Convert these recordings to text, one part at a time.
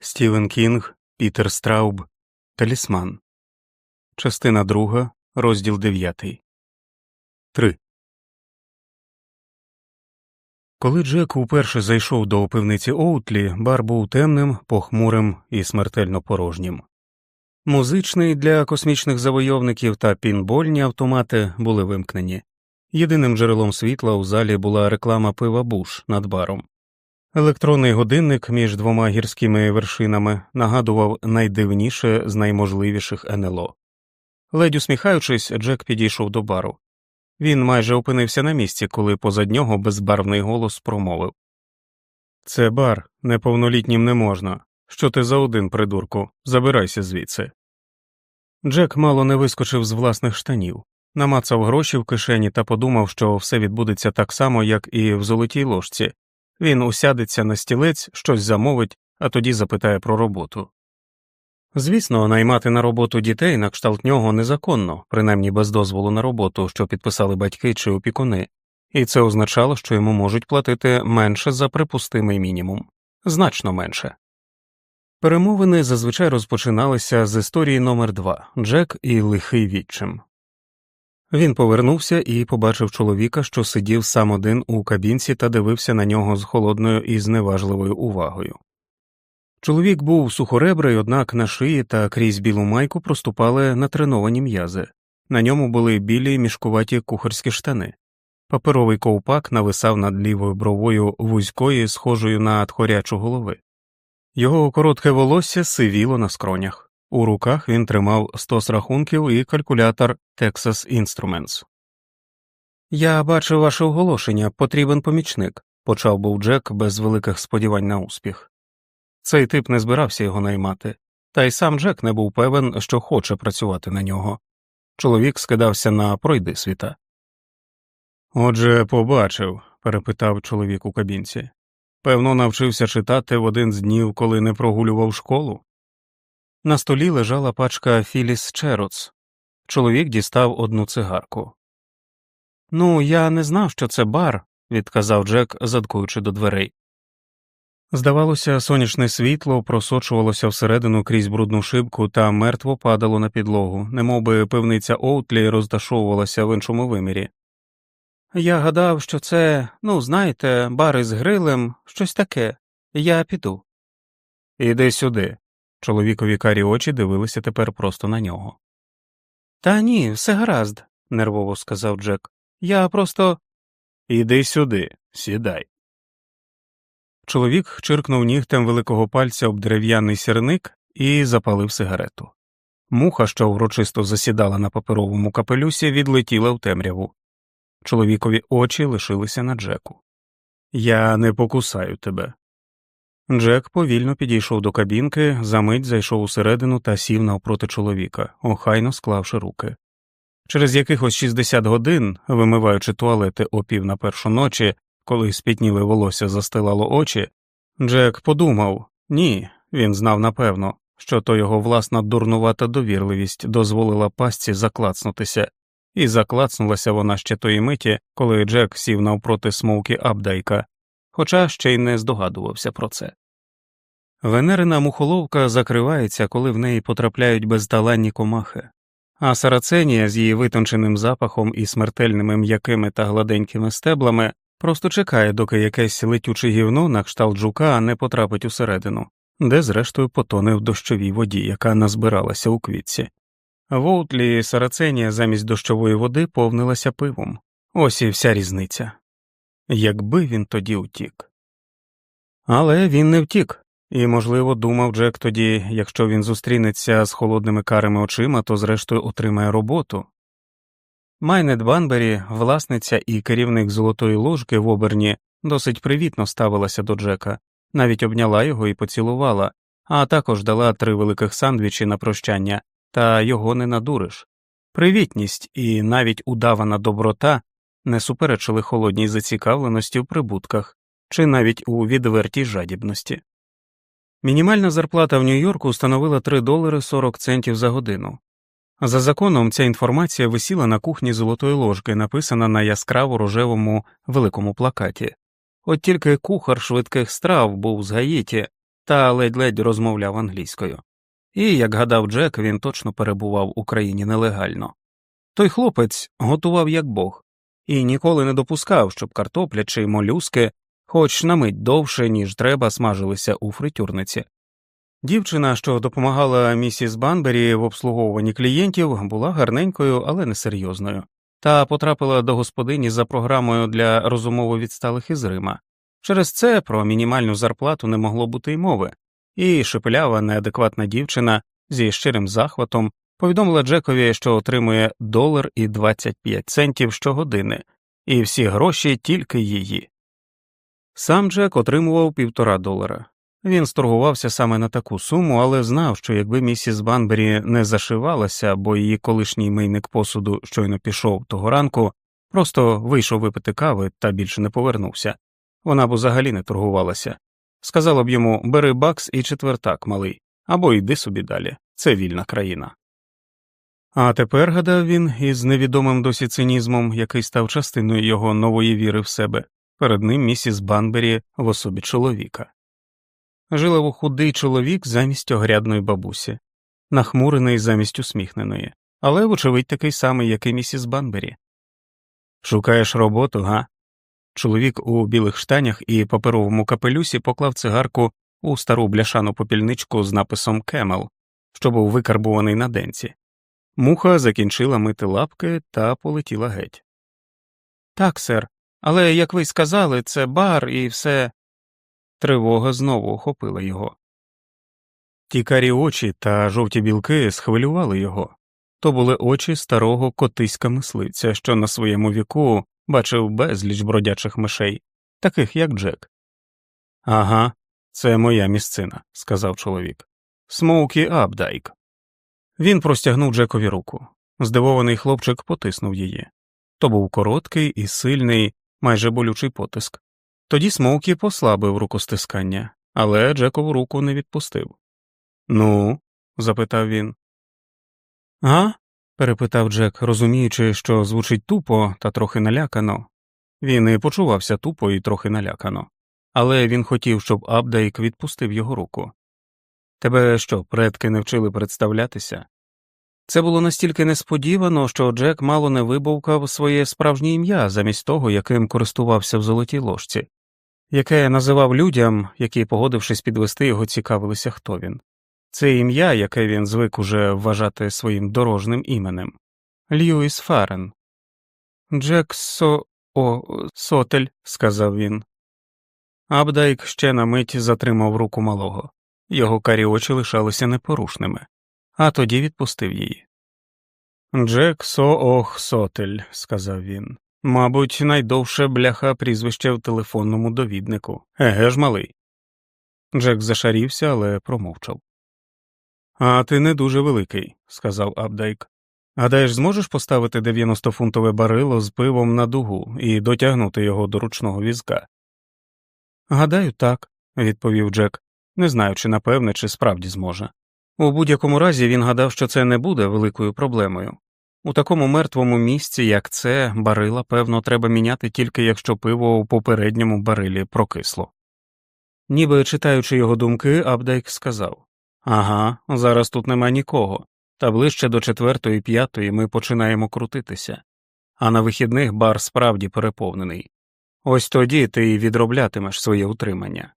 Стівен Кінг, Пітер Страуб, Талісман. Частина друга, розділ дев'ятий. Три. Коли Джек уперше зайшов до пивниці Оутлі, бар був темним, похмурим і смертельно порожнім. Музичний для космічних завойовників та пінбольні автомати були вимкнені. Єдиним джерелом світла у залі була реклама пива Буш над баром. Електронний годинник між двома гірськими вершинами нагадував найдивніше з найможливіших НЛО. Ледь усміхаючись, Джек підійшов до бару. Він майже опинився на місці, коли позад нього безбарвний голос промовив Це бар, неповнолітнім не можна. Що ти за один, придурку? Забирайся звідси. Джек мало не вискочив з власних штанів, намацав гроші в кишені та подумав, що все відбудеться так само, як і в золотій ложці, він усядеться на стілець, щось замовить, а тоді запитає про роботу. Звісно, наймати на роботу дітей на кшталт нього незаконно, принаймні без дозволу на роботу, що підписали батьки чи опікуни, і це означало, що йому можуть платити менше за припустимий мінімум, значно менше. Перемовини зазвичай розпочиналися з історії номер 2 Джек і лихий відчим. Він повернувся і побачив чоловіка, що сидів сам один у кабінці та дивився на нього з холодною і зневажливою увагою. Чоловік був сухоребрий, однак на шиї та крізь білу майку проступали натреновані м'язи, на ньому були білі мішкуваті кухарські штани, паперовий ковпак нависав над лівою бровою вузької, схожою на тхорячу голови. Його коротке волосся сивіло на скронях. У руках він тримав стос рахунків і калькулятор Texas Instruments. Я бачив ваше оголошення, потрібен помічник, почав був Джек без великих сподівань на успіх. Цей тип не збирався його наймати, та й сам Джек не був певен, що хоче працювати на нього. Чоловік скидався на пройди світа. Отже, побачив, перепитав чоловік у кабінці. Певно, навчився читати в один з днів, коли не прогулював школу. На столі лежала пачка Філіс Чероц. Чоловік дістав одну цигарку. Ну, я не знав, що це бар, відказав Джек, задкуючи до дверей. Здавалося, сонячне світло просочувалося всередину крізь брудну шибку та мертво падало на підлогу, немовби пивниця Оутлі розташовувалася в іншому вимірі. Я гадав, що це, ну, знаєте, бар із грилем, щось таке. Я піду. Іди сюди, Чоловікові карі очі дивилися тепер просто на нього. Та ні, все гаразд, нервово сказав Джек. Я просто. Іди сюди, сідай. Чоловік чиркнув нігтем великого пальця об дерев'яний сірник і запалив сигарету. Муха, що урочисто засідала на паперовому капелюсі, відлетіла в темряву. Чоловікові очі лишилися на Джеку. Я не покусаю тебе, Джек повільно підійшов до кабінки, замить зайшов усередину та сів навпроти чоловіка, охайно склавши руки. Через якихось 60 годин, вимиваючи туалети о пів на першу ночі, коли спітніле волосся застилало очі, Джек подумав ні, він знав напевно, що то його власна дурнувата довірливість дозволила пастці заклацнутися, і заклацнулася вона ще тої миті, коли Джек сів навпроти смовки Абдайка, хоча ще й не здогадувався про це. Венерина мухоловка закривається, коли в неї потрапляють безталанні комахи, а сараценія з її витонченим запахом і смертельними м'якими та гладенькими стеблами просто чекає, доки якесь летюче гівно на кшталт жука не потрапить усередину, де зрештою потоне в дощовій воді, яка назбиралася у квітці. В Оутлі сараценія замість дощової води повнилася пивом. Ось і вся різниця. Якби він тоді утік. Але він не втік. І, можливо, думав Джек тоді, якщо він зустрінеться з холодними карими очима, то зрештою отримає роботу. Майнет Банбері, власниця і керівник золотої ложки в оберні, досить привітно ставилася до Джека, навіть обняла його і поцілувала, а також дала три великих сандвічі на прощання, та його не надуриш. Привітність і навіть удавана доброта не суперечили холодній зацікавленості в прибутках чи навіть у відвертій жадібності. Мінімальна зарплата в Нью-Йорку становила 3 долари 40 центів за годину. За законом ця інформація висіла на кухні золотої ложки, написана на яскраво рожевому великому плакаті. От тільки кухар швидких страв був з Гаїті, та ледь-ледь розмовляв англійською. І, як гадав Джек, він точно перебував в Україні нелегально. Той хлопець готував як бог і ніколи не допускав, щоб картопля чи молюски, хоч на мить довше, ніж треба, смажилися у фритюрниці. Дівчина, що допомагала місіс Банбері в обслуговуванні клієнтів, була гарненькою, але несерйозною, та потрапила до господині за програмою для розумово відсталих із Рима. Через це про мінімальну зарплату не могло бути й мови, і шепелява неадекватна дівчина зі щирим захватом повідомила Джекові, що отримує долар і 25 центів щогодини, і всі гроші тільки її. Сам Джек отримував півтора долара. Він сторгувався саме на таку суму, але знав, що якби місіс Банбері не зашивалася, бо її колишній мийник посуду щойно пішов того ранку, просто вийшов випити кави та більше не повернувся. Вона б взагалі не торгувалася. Сказала б йому бери бакс і четвертак, малий, або йди собі далі, це вільна країна. А тепер, гадав він, із невідомим досі цинізмом, який став частиною його нової віри в себе, перед ним місіс Банбері в особі чоловіка. Жилав худий чоловік замість огрядної бабусі, нахмурений замість усміхненої, але, вочевидь, такий самий, як і місіс Банбері. Шукаєш роботу, га? Чоловік у білих штанях і паперовому капелюсі поклав цигарку у стару бляшану попільничку з написом Camel, що був викарбуваний на денці. Муха закінчила мити лапки та полетіла геть. Так, сер, але, як ви сказали, це бар і все. Тривога знову охопила його. Ті карі очі та жовті білки схвилювали його то були очі старого котиська мисливця, що на своєму віку бачив безліч бродячих мишей, таких як Джек. Ага, це моя місцина, сказав чоловік. Смоукі Абдайк. Він простягнув Джекові руку. Здивований хлопчик потиснув її. То був короткий і сильний, майже болючий потиск. Тоді Смоукі послабив рукостискання, але Джекову руку не відпустив. Ну? запитав він. А? перепитав Джек, розуміючи, що звучить тупо та трохи налякано. Він і почувався тупо і трохи налякано, але він хотів, щоб Абдайк відпустив його руку. Тебе що, предки не вчили представлятися? Це було настільки несподівано, що Джек мало не вибовкав своє справжнє ім'я замість того, яким користувався в золотій ложці, яке називав людям, які, погодившись підвести його, цікавилися, хто він. Це ім'я, яке він звик уже вважати своїм дорожним іменем Льюіс Фарен. Джек Со. О, Сотель, сказав він. Абдайк ще на мить затримав руку малого. Його карі очі лишалися непорушними, а тоді відпустив її. Джек Соох Сотель, сказав він. Мабуть, найдовше бляха прізвище в телефонному довіднику. Еге ж, малий. Джек зашарівся, але промовчав. А ти не дуже великий, сказав Абдайк. Гадаєш, зможеш поставити 90-фунтове барило з пивом на дугу і дотягнути його до ручного візка? Гадаю, так, відповів Джек не знаю, чи напевне, чи справді зможе. У будь-якому разі він гадав, що це не буде великою проблемою. У такому мертвому місці, як це, барила, певно, треба міняти тільки якщо пиво у попередньому барилі прокисло. Ніби читаючи його думки, Абдайк сказав Ага, зараз тут нема нікого, та ближче до четвертої п'ятої ми починаємо крутитися, а на вихідних бар справді переповнений. Ось тоді ти й відроблятимеш своє утримання.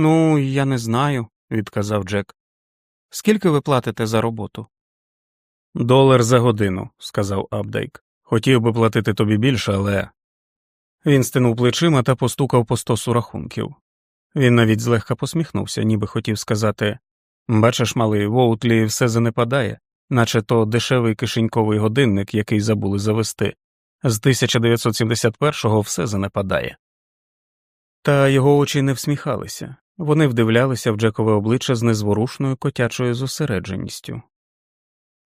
Ну, я не знаю, відказав Джек. Скільки ви платите за роботу? Долар за годину, сказав Абдейк. Хотів би платити тобі більше, але. Він стинув плечима та постукав по стосу рахунків. Він навіть злегка посміхнувся, ніби хотів сказати Бачиш, малий, в Оутлі все занепадає, наче то дешевий кишеньковий годинник, який забули завести. З 1971-го все занепадає. Та його очі не всміхалися, вони вдивлялися в Джекове обличчя з незворушною котячою зосередженістю.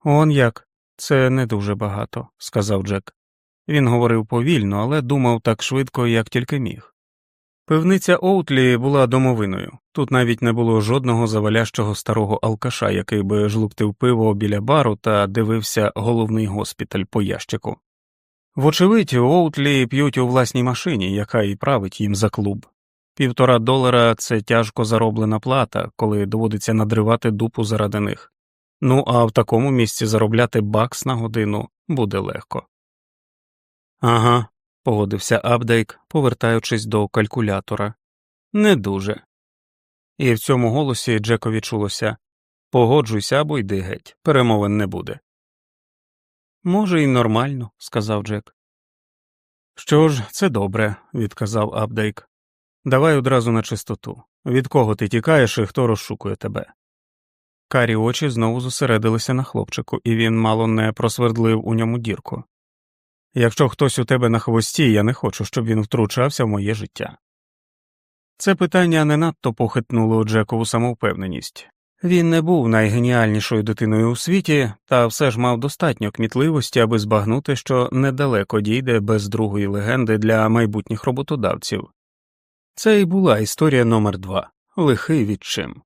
Он як, це не дуже багато, сказав Джек. Він говорив повільно, але думав так швидко, як тільки міг. Пивниця Оутлі була домовиною, тут навіть не було жодного завалящого старого алкаша, який би жлуктив пиво біля бару та дивився головний госпіталь по ящику. Вочевидь, Оутлі п'ють у власній машині, яка і править їм за клуб. Півтора долара це тяжко зароблена плата, коли доводиться надривати дупу заради них. Ну а в такому місці заробляти бакс на годину буде легко. Ага, погодився Абдейк, повертаючись до калькулятора. Не дуже. І в цьому голосі Джекові чулося Погоджуйся або йди геть, перемовин не буде. Може, і нормально, сказав Джек. Що ж, це добре, відказав Абдейк. Давай одразу на чистоту. Від кого ти тікаєш і хто розшукує тебе? Карі очі знову зосередилися на хлопчику, і він мало не просвердлив у ньому дірку. Якщо хтось у тебе на хвості, я не хочу, щоб він втручався в моє життя. Це питання не надто похитнуло Джекову самовпевненість. Він не був найгеніальнішою дитиною у світі, та все ж мав достатньо кмітливості, аби збагнути, що недалеко дійде без другої легенди для майбутніх роботодавців. Це і була історія номер два лихий відчим.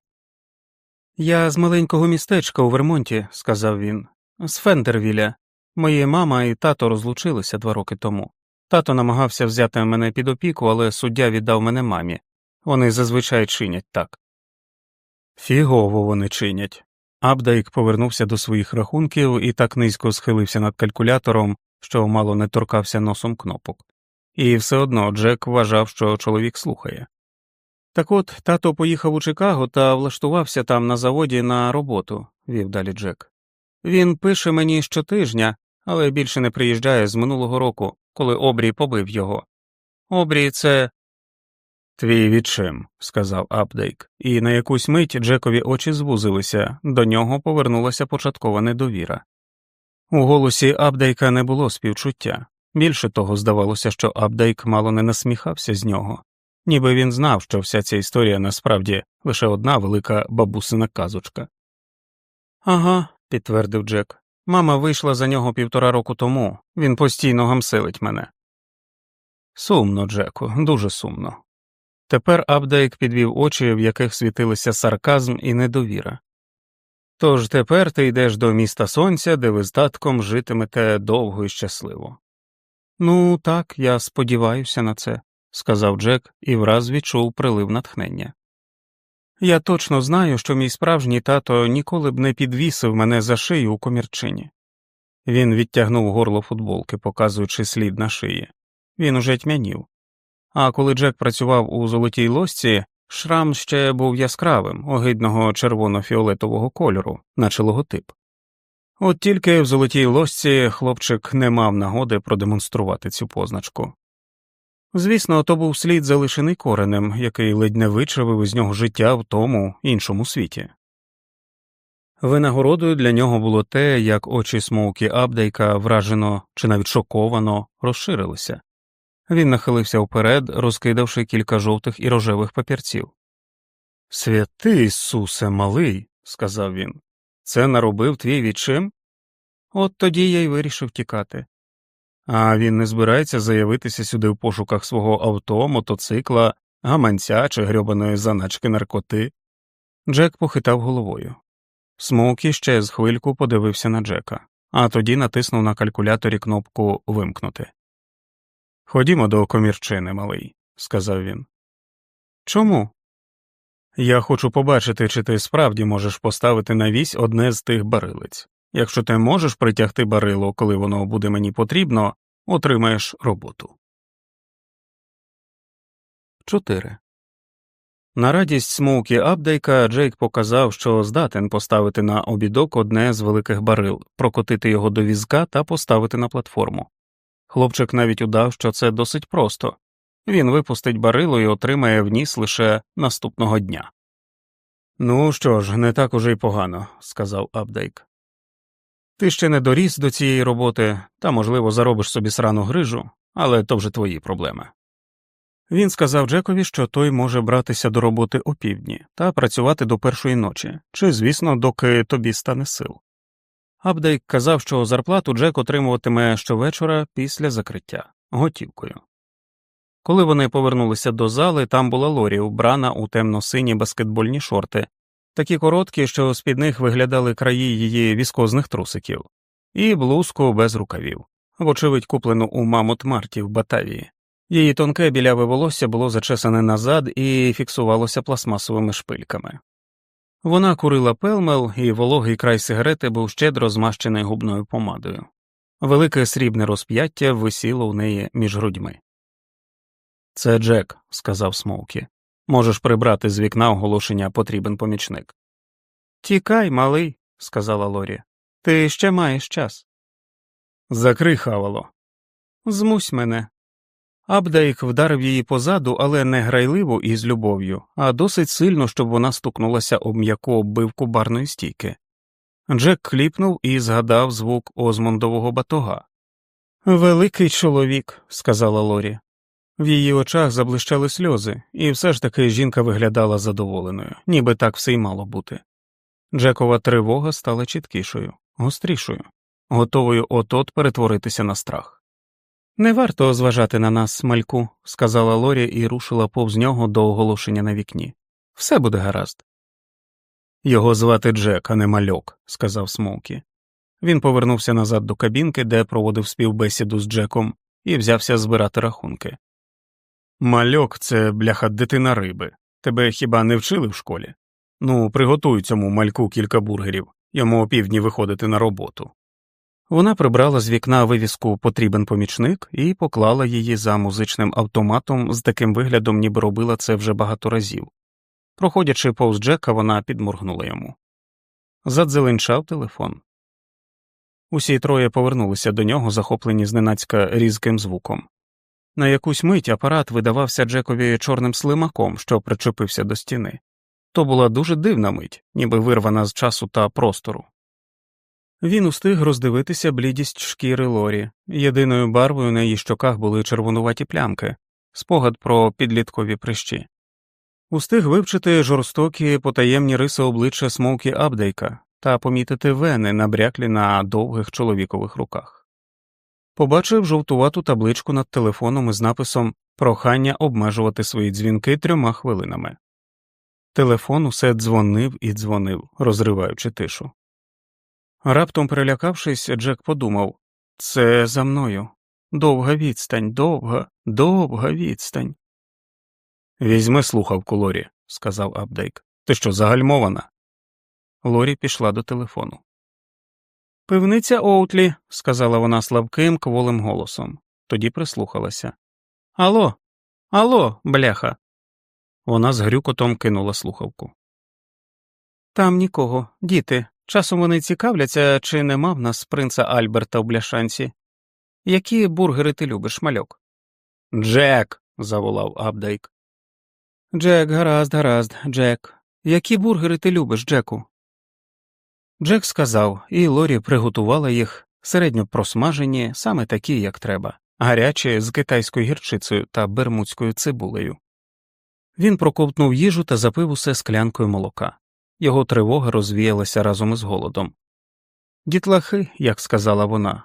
Я з маленького містечка у Вермонті, сказав він, з Фендервіля. Моя мама і тато розлучилися два роки тому. Тато намагався взяти мене під опіку, але суддя віддав мене мамі. Вони зазвичай чинять так. Фігово вони чинять. Абдайк повернувся до своїх рахунків і так низько схилився над калькулятором, що мало не торкався носом кнопок. І все одно Джек вважав, що чоловік слухає. Так от тато поїхав у Чикаго та влаштувався там на заводі на роботу, вів далі Джек. Він пише мені щотижня, але більше не приїжджає з минулого року, коли обрій побив його. Обрій це. Твій відчим, сказав Апдейк, і на якусь мить Джекові очі звузилися, до нього повернулася початкова недовіра. У голосі Апдейка не було співчуття. Більше того, здавалося, що Апдейк мало не насміхався з нього, ніби він знав, що вся ця історія насправді лише одна велика бабусина казочка. Ага, підтвердив Джек. Мама вийшла за нього півтора року тому, він постійно гамселить мене. Сумно, Джеку, дуже сумно. Тепер Абдейк підвів очі, в яких світилися сарказм і недовіра. Тож тепер ти йдеш до міста сонця, де ви з татком житимете довго і щасливо. Ну, так, я сподіваюся на це, сказав Джек і враз відчув прилив натхнення. Я точно знаю, що мій справжній тато ніколи б не підвісив мене за шию у комірчині. Він відтягнув горло футболки, показуючи слід на шиї. Він уже тьмянів. А коли Джек працював у золотій лосці, шрам ще був яскравим, огидного червоно-фіолетового кольору, наче логотип. От тільки в золотій лосці хлопчик не мав нагоди продемонструвати цю позначку. Звісно, то був слід залишений коренем, який ледь не вичавив із нього життя в тому іншому світі. Винагородою для нього було те, як очі смоукі Абдейка вражено чи навіть шоковано розширилися. Він нахилився вперед, розкидавши кілька жовтих і рожевих папірців. Святий Ісусе, малий, сказав він, це наробив твій відчим? От тоді я й вирішив тікати. А він не збирається заявитися сюди в пошуках свого авто, мотоцикла, гаманця чи грьобаної заначки наркоти. Джек похитав головою. Смоукі ще з хвильку подивився на Джека, а тоді натиснув на калькуляторі кнопку Вимкнути. Ходімо до комірчини, малий, сказав він. Чому? Я хочу побачити, чи ти справді можеш поставити на вісь одне з тих барилиць. Якщо ти можеш притягти барило, коли воно буде мені потрібно, отримаєш роботу. 4. На радість смоукі Абдейка Джейк показав, що здатен поставити на обідок одне з великих барил, прокотити його до візка та поставити на платформу. Хлопчик навіть удав, що це досить просто він випустить барило і отримає вніс лише наступного дня. Ну що ж, не так уже й погано, сказав Абдейк. Ти ще не доріс до цієї роботи та, можливо, заробиш собі срану грижу, але то вже твої проблеми. Він сказав Джекові, що той може братися до роботи опівдні та працювати до першої ночі, чи, звісно, доки тобі стане сил. Абдейк казав, що зарплату Джек отримуватиме щовечора після закриття готівкою. Коли вони повернулися до зали, там була Лорі, вбрана у темно-сині баскетбольні шорти, такі короткі, що з під них виглядали краї її віскозних трусиків, і блузку без рукавів, вочевидь, куплену у Mammoth Марті в Батавії. Її тонке біляве волосся було зачесане назад і фіксувалося пластмасовими шпильками. Вона курила Pall Mall, і вологий край сигарети був щедро змащений губною помадою. Велике срібне розп'яття висіло у неї між грудьми. Це Джек, сказав Смоукі. Можеш прибрати з вікна оголошення потрібен помічник. Тікай, малий, сказала Лорі. Ти ще маєш час. Закрий хавало. Змусь мене. Абдейк вдарив її позаду, але не грайливо і з любов'ю, а досить сильно, щоб вона стукнулася об м'яку оббивку барної стійки. Джек кліпнув і згадав звук Озмондового батога. Великий чоловік, сказала Лорі. В її очах заблищали сльози, і все ж таки жінка виглядала задоволеною, ніби так все й мало бути. Джекова тривога стала чіткішою, гострішою, готовою от от перетворитися на страх. Не варто зважати на нас, мальку, сказала Лорі і рушила повз нього до оголошення на вікні. Все буде гаразд. Його звати Джек, а не мальок, сказав Смоукі. Він повернувся назад до кабінки, де проводив співбесіду з Джеком, і взявся збирати рахунки. Мальок це бляха дитина риби. Тебе хіба не вчили в школі? Ну, приготуй цьому мальку кілька бургерів, йому опівдні виходити на роботу. Вона прибрала з вікна вивіску Потрібен помічник і поклала її за музичним автоматом з таким виглядом, ніби робила це вже багато разів. Проходячи повз Джека, вона підморгнула йому. Задзеленчав телефон. Усі троє повернулися до нього, захоплені зненацька різким звуком. На якусь мить апарат видавався Джекові чорним слимаком, що причепився до стіни. То була дуже дивна мить, ніби вирвана з часу та простору. Він устиг роздивитися блідість шкіри Лорі, єдиною барвою на її щоках були червонуваті плямки, спогад про підліткові прищі. Устиг вивчити жорстокі потаємні риси обличчя Смоукі Абдейка та помітити вени, набряклі на довгих чоловікових руках. Побачив жовтувату табличку над телефоном із написом Прохання обмежувати свої дзвінки трьома хвилинами. Телефон усе дзвонив і дзвонив, розриваючи тишу. Раптом перелякавшись, Джек подумав це за мною. Довга відстань, довга, довга відстань. Візьми слухавку, Лорі, сказав Абдейк. Ти що, загальмована? Лорі пішла до телефону. Пивниця Оутлі, сказала вона слабким, кволим голосом, тоді прислухалася. Алло, алло, бляха. Вона з грюкотом кинула слухавку. Там нікого, діти. Часом вони цікавляться, чи нема в нас принца Альберта в бляшанці. Які бургери ти любиш, мальок? Джек. заволав Абдейк. Джек, гаразд, гаразд, Джек. Які бургери ти любиш, Джеку? Джек сказав, і Лорі приготувала їх середньо просмажені, саме такі, як треба, гарячі з китайською гірчицею та бермудською цибулею. Він проковтнув їжу та запив усе склянкою молока. Його тривога розвіялася разом із голодом. Дітлахи, як сказала вона,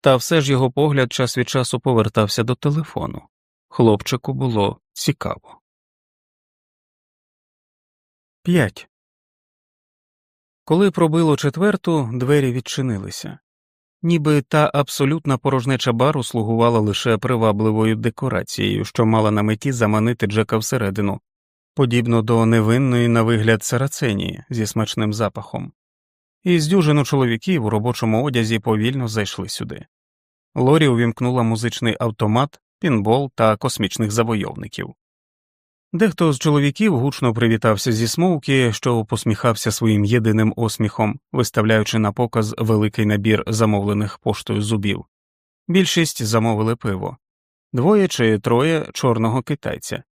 та все ж його погляд час від часу повертався до телефону. Хлопчику було цікаво. 5. Коли пробило четверту, двері відчинилися, ніби та абсолютна порожнеча бару слугувала лише привабливою декорацією, що мала на меті заманити Джека всередину, подібно до невинної на вигляд сараценії зі смачним запахом, і з дюжину чоловіків у робочому одязі повільно зайшли сюди. Лорі увімкнула музичний автомат, пінбол та космічних завойовників. Дехто з чоловіків гучно привітався зі смовки, що посміхався своїм єдиним осміхом, виставляючи на показ великий набір замовлених поштою зубів. Більшість замовили пиво, двоє чи троє чорного китайця.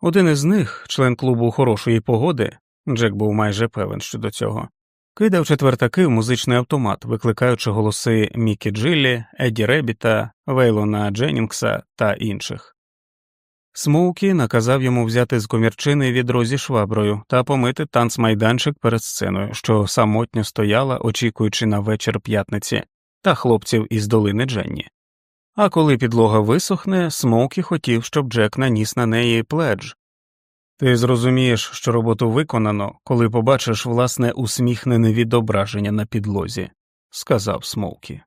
Один із них, член клубу хорошої погоди, Джек був майже певен щодо цього, кидав четвертаки в музичний автомат, викликаючи голоси Мікі Джиллі, Едді Ребіта, Вейлона Дженнінгса та інших. Смоукі наказав йому взяти з комірчини відро зі шваброю та помити танцмайданчик перед сценою, що самотньо стояла, очікуючи на вечір п'ятниці, та хлопців із долини Дженні. А коли підлога висохне, Смоукі хотів, щоб Джек наніс на неї пледж. Ти зрозумієш, що роботу виконано, коли побачиш власне усміхнене відображення на підлозі, сказав Смоукі.